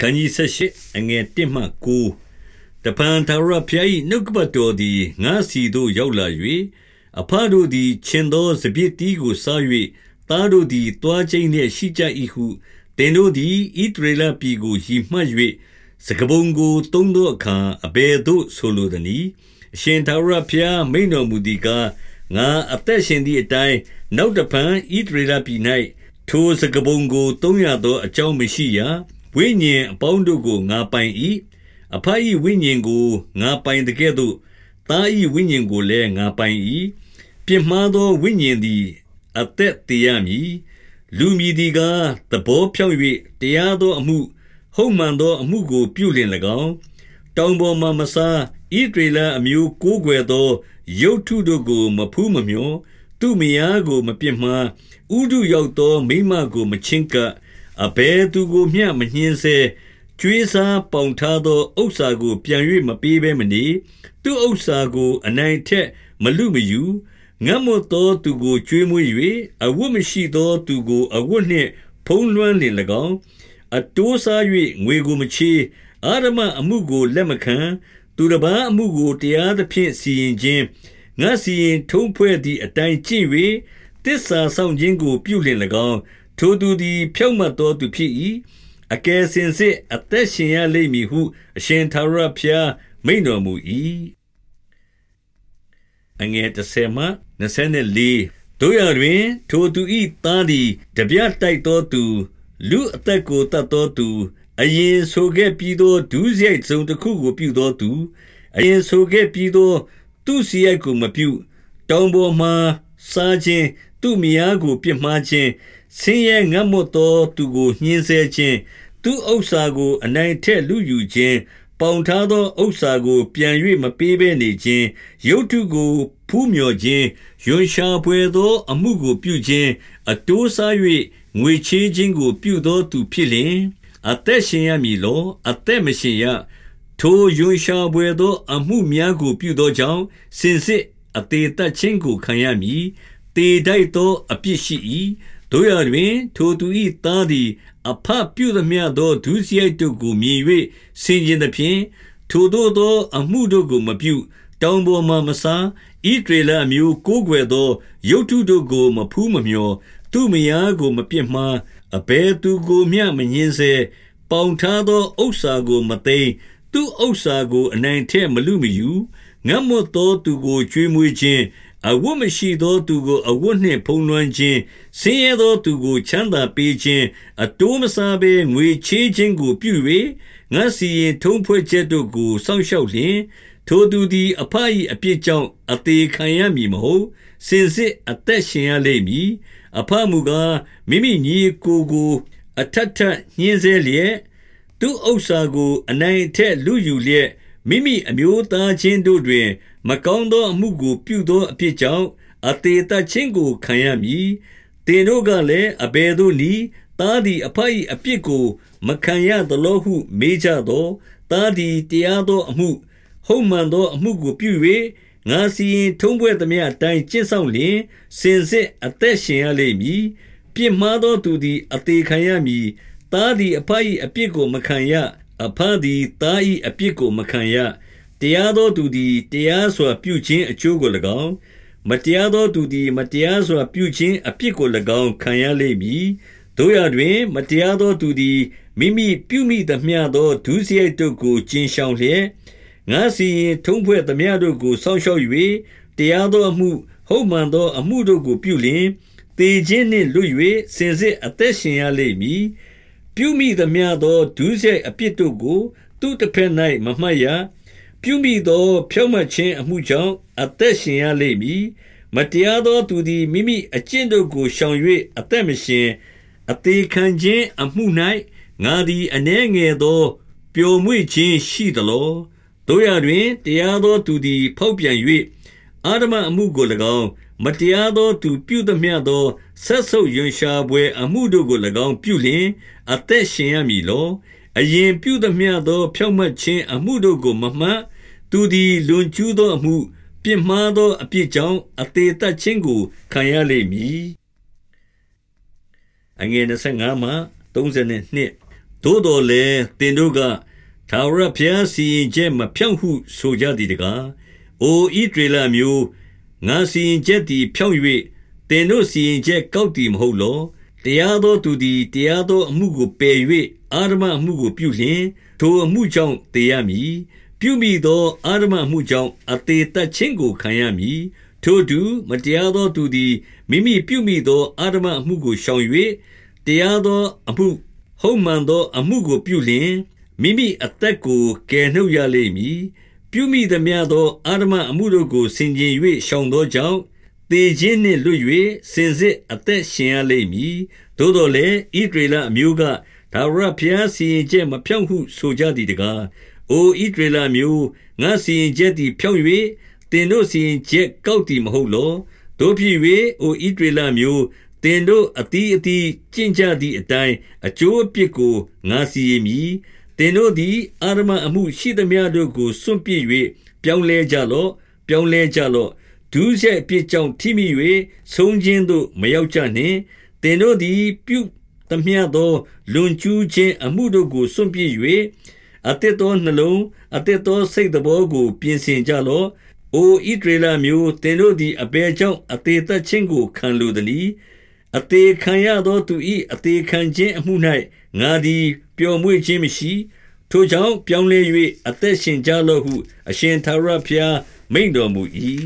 ခန်းကြီးဆက်ရှိအငယ်1မှ9တပန်သာရဖျား၏နှုတ်ကပတ်တော်သည်ငါစီသို့ရောက်လာ၍အဖတို့သည်ခြင်သောစပြစ်တီးကိုစား၍သားတို့သည်တွားချင်းနှင့်ရှိကြ၏ဟုတင်တို့သည်ဣတရေလပြည်ကိုရည်မှတ်၍စကပုံကိုတုံးသောအခါအဘယ်သို့ဆိုလိုသနည်းအရှင်သာရဖျားမိန်တော်မူသည်ကားငါအသက်ရှင်သည့်အတိုင်းနောက်တဖန်ဣတရေလပြည်၌ထိုစကပုံကိုတုံးရသောအကြောင်းမရှိရ ဝိညာဉ်အပေါင်းတို့ကိုငါပိုင်၏အဖအ၏ဝိညာဉ်ကိုငါပိုင်တကဲ့သို့သား၏ဝိညာဉ်ကိုလည်းငါပိုင်၏ပြင်းမှားသောဝိညာဉ်သည် အသက်တရားမည်လူမည်သည်ကားသဘောဖြောင့်၍တရားသောအမှု ဟုတ်မှန်သောအမှုကို ပြုလင်၎င်းတောင်ပေါ်မှမစားဣဒေလအမျိုးကိုးကွယ်သောရုတ်ထုတို့ကို မဖူးမမျောသူမယားကို မပြစ်မှားဥဒုရောက်သောမိမကိုမချင်းကပ် အဘယ်သူကိုမျှမညှင်းဆဲကြွေးစားပေါင်ထားသောဥစ္စာကိုပြန်၍မပေးဘဲမနေသူဥစ္စာကိုအနိုင်ထက်မလူမယူငတ်မွတ်သောသူကိုကြွေးမွေး၍အဝတ်မရှိသောသူကိုအဝတ်နှင့်ဖုံးလွှမ်းလင်၎င်းအတိုးစား၍ငွေကိုမချေအာရမအမှုကိုလက်မခံသူတစ်ပါးအမှုကိုတရားသဖြင့်စီရင်ခြင်းငါစီရင်ထုံးဖွဲ့သည့်အတိုင်းကျင့်၍တစ္ဆာဆောင်ခြင်းကိုပြုလင်၎င်း ထိုသူသည် ဖြောင့်မတ်သောသူဖြစ်၏အကယ်စင်စစ်အသက်ရှင်ရလိမ့်မည်ဟု အရှင်သာရဖျားမိန်တော်မူ၏အငယ်30မှ24တို့ရတွင် ထိုသူ၏သားသည်တပြတိုက်သောသူ လူအသက်ကိုတတ်သောသူအရင်ဆိုခဲ့ပြီးသောဒုစရိုက်ဆုံးတစ်ခုကိုပြုသောသူအရင်ဆိုခဲ့ပြီးသော သူစရိုက်ကိုမပြု တောင်ပေါ်မှစားခြင်းသူမယားကိုပြစ်မှားခြင်း ဆင်းရဲငတ်မွတ်သောသူကိုညှင်းဆဲခြင်းသူဥစ္စာကို အနိုင်ထက်လူယူခြင်းပေါင်ထားသောဥစ္စာကို ပြန်၍မပေးဘဲနေခြင်းရုတ်ထုကို ဖူးမြော်ခြင်းယွန်ရှာပွေသော အမှုကိုပြုခြင်းအတိုးစား၍ငွေချေးခြင်းကို ပြုသောသူဖြစ်လျင်အသက်ရှင်ရမည်လောအသက်မရှင်ရထိုယွန်ရှာပွေသော အမှုများကို ပြုသောကြောင့်စင်စစ်အသေးသက်ခြင်းကိုခံရမည်တေတိုက်သောအပြစ်ရှိ၏ တို့ရတွင်ထိုသူ၏သားသည် အဖပြုသမျှသောဒုစရိုက်တို့ကိုမြင်၍ဆင်ခြင်သဖြင့်ထိုသို့သော အမှုတို့ကိုမပြုတောင်ပေါ်မှမစားဣဒေလအမျိုးကိုးကွယ်သောရုတ်ထုတို့ကိုမဖူးမမျော သူမယားကိုမပြစ်မှားအဘယ်သူကိုမျှမငင်းစေပေါင်ထားသောဥစ္စာကိုမသိမ်းသူဥစ္စာကိုအနိုင်ထက်မလူမယူငတ်မွတ်သောသူကိုကြွေးမွေးခြင်း အဝတ်မရှိသောသူကို အဝတ်နှင့်ဖုံးလွှမ်းခြင်းဆင်းရဲသောသူကို ချမ်းသာပေးခြင်း အတိုးမစားဘဲငွေချေးခြင်းကိုပြု၍ငါစီရင်ထုံးဖွဲ့ချက်တို့ကိုစောင့်ရှောက်လျင်ထိုသူသည် အဖအ၏အပြစ်ကြောင့်အသေးခံရမည်မဟုတ်စင်စစ်အသက်ရှင်ရလိမ့်မည်အဖမူကားမိမိညီကိုကို အထက်ထညှင်းဆဲလျက်သူဥစ္စာကို အနိုင်အထက်လူယူလျက် မိမိအမျိုးသားချင်းတို့တွင် မကောင်းသောအမှုကို ပြုသောအဖြစ်ကြောင့် အသေးသက်ခြင်းကို ခံရမည်။တင်တို့ကလည်း အဘယ်သို့နည်း သားသည်အဖ၏အပြစ်ကို မခံရသလိုဟု မေးကြသောသားသည် တရားသောအမှု ဟုတ်မှန်သောအမှုကို ပြု၍ငါစီရင်ထုံးပွဲသမျှအတိုင်း ကျင့်ဆောင်လျင် စင်စစ်အသက်ရှင်ရလိမ့်မည်။ပြစ်မှားသောသူသည် အသေးခံရမည်။သားသည်အဖ၏အပြစ်ကို မခံရ အဖသည်သား၏အပြစ်ကိုမခံရတရားသောသူသည်တရားစွာပြုခြင်းအကျိုးကို၎င်းမတရားသောသူသည်မတရားစွာပြုခြင်းအပြစ်ကို၎င်းခံရလိမ့်မည်တို့ရတွင် မတရားသောသူသည်မိမိပြုမိသမျှသောဒုစရိုက်တို့ကိုကျင်ရှောင်လျက်ငါစီရင်ထုံးဖွဲ့သမျှတို့ကိုစောင့်ရှောက်၍တရားသောအမှုဟုတ်မှန်သောအမှုတို့ကိုပြုလျင်တေခြင်းနှင့်လွတ်၍စင်စစ်အသက်ရှင်ရလိမ့်မည် ပြုမိသမျှသောဒုစရိုက်အပြစ်တို့ကို သူ့တစ်ဖက်၌မမှတ်ရပြုမိသော ဖြောင့်မတ်ခြင်းအမှုကြောင့်အသက်ရှင်ရလိမ့်မည်မတရားသောသူသည်မိမိအကျင့်တို့ကိုရှောင်၍အသက်မရှင်အသေးခံခြင်းအမှု၌ငါသည်အနှဲငယ်သောပျော်မွေ့ခြင်းရှိသလောတို့ရတွင်တရားသောသူသည် ဖောက်ပြန်၍အာဓမအမှုကို၎င်း မတရားသောသူပြုသမျှသောဆက်ဆုပ်ယွန်ရှာပွဲအမှုတို့ကို၎င်းပြုလျင် အသက်ရှင်ရမည်လောအရင်ပြုသမျှသောဖြောင့်မတ်ခြင်းအမှုတို့ကိုမမှတ်သူသည်လွန်ကျူးသောအမှု ပြစ်မှားသောအပြစ်ကြောင့်အသေးသက်ခြင်းကိုခံရလိမ့်မည်အငယ်25မှ32သို့တော်လည်းသင်တို့ကထာဝရဘုရားစီရင်ချက်မဖြောင့်ဟု ဆိုကြသည်တကား။အိုဣဒရေလမျိုး ငါစီရင်ချက်သည်ဖြောင့်၍သင်တို့စီရင်ချက်ကောက်သည်မဟုတ်လော။တရားသောသူသည်တရားသောအမှုကိုပယ်၍အာဓမအမှုကိုပြုလျင်ထိုအမှုကြောင့်သေရမည်။ပြုမိသောအာဓမအမှုကြောင့်အသေးသက်ခြင်းကိုခံရမည်။ထိုသူမတရားသောသူသည်မိမိပြုမိသောအာဓမအမှုကိုရှောင်၍တရားသောအမှုဟုတ်မှန်သောအမှုကိုပြုလျင်မိမိအသက်ကိုကယ်နှုတ်ရလိမ့်မည် ပြုမိသမျှသောအာဓမအမှုတို့ကို ဆင်ခြင်၍ရှောင်သောကြောင့်တေခြင်းနှင့်လွတ်၍စင်စစ်အသက်ရှင်ရလိမ့်မည်သို့တော်လည်းဣဒရေလအမျိုးကဒါဝရဘုရားစီရင်ချက်မဖြောင့်ဟုဆိုကြသည်တကားအိုဣဒရေလမျိုးငါစီရင်ချက်သည်ဖြောင့်၍တင်တို့စီရင်ချက်ကောက်သည်မဟုတ်လောတို့ဖြစ်၍အိုဣဒရေလမျိုးသင်တို့အသီးအသီးကျင့်ကြသည်အတိုင်းအကျိုးအပြစ်ကိုငါစီရင်မည်။သ င်တို့သည်အာရမအမှုရှိသမျှတို့ကို စွန့်ပစ်၍ပြောင်းလဲကြလော့။ပြောင်းလဲကြလော့။ဒုစရိုက်အပြစ်ကြောင့် ထိမိ၍ဆုံးခြင်းသို့ မရောက်ကြနှင့်။သင်တို့သည် ပြုသမျှသော လွန်ကျူးခြင်းအမှုတို့ကို စွန့်ပစ်၍အသစ်သောနှလုံး အသစ်သောစိတ်တော်ကို ပြင်ဆင်ကြလော့။အိုဣဒရေလမျိုး သင်တို့သည် အဘယ်ကြောင့် အသေးသက်ခြင်းကို ခံလိုသနည်း အသေးခံရသောသူ၏အသေးခံခြင်းအမှု၌ငါသည်ပျော်မွေ့ခြင်းမရှိထိုကြောင့်ပြောင်းလဲ၍အသက်ရှင်ကြလော့ဟု အရှင်သာရဘုရားမိန်တော်မူ၏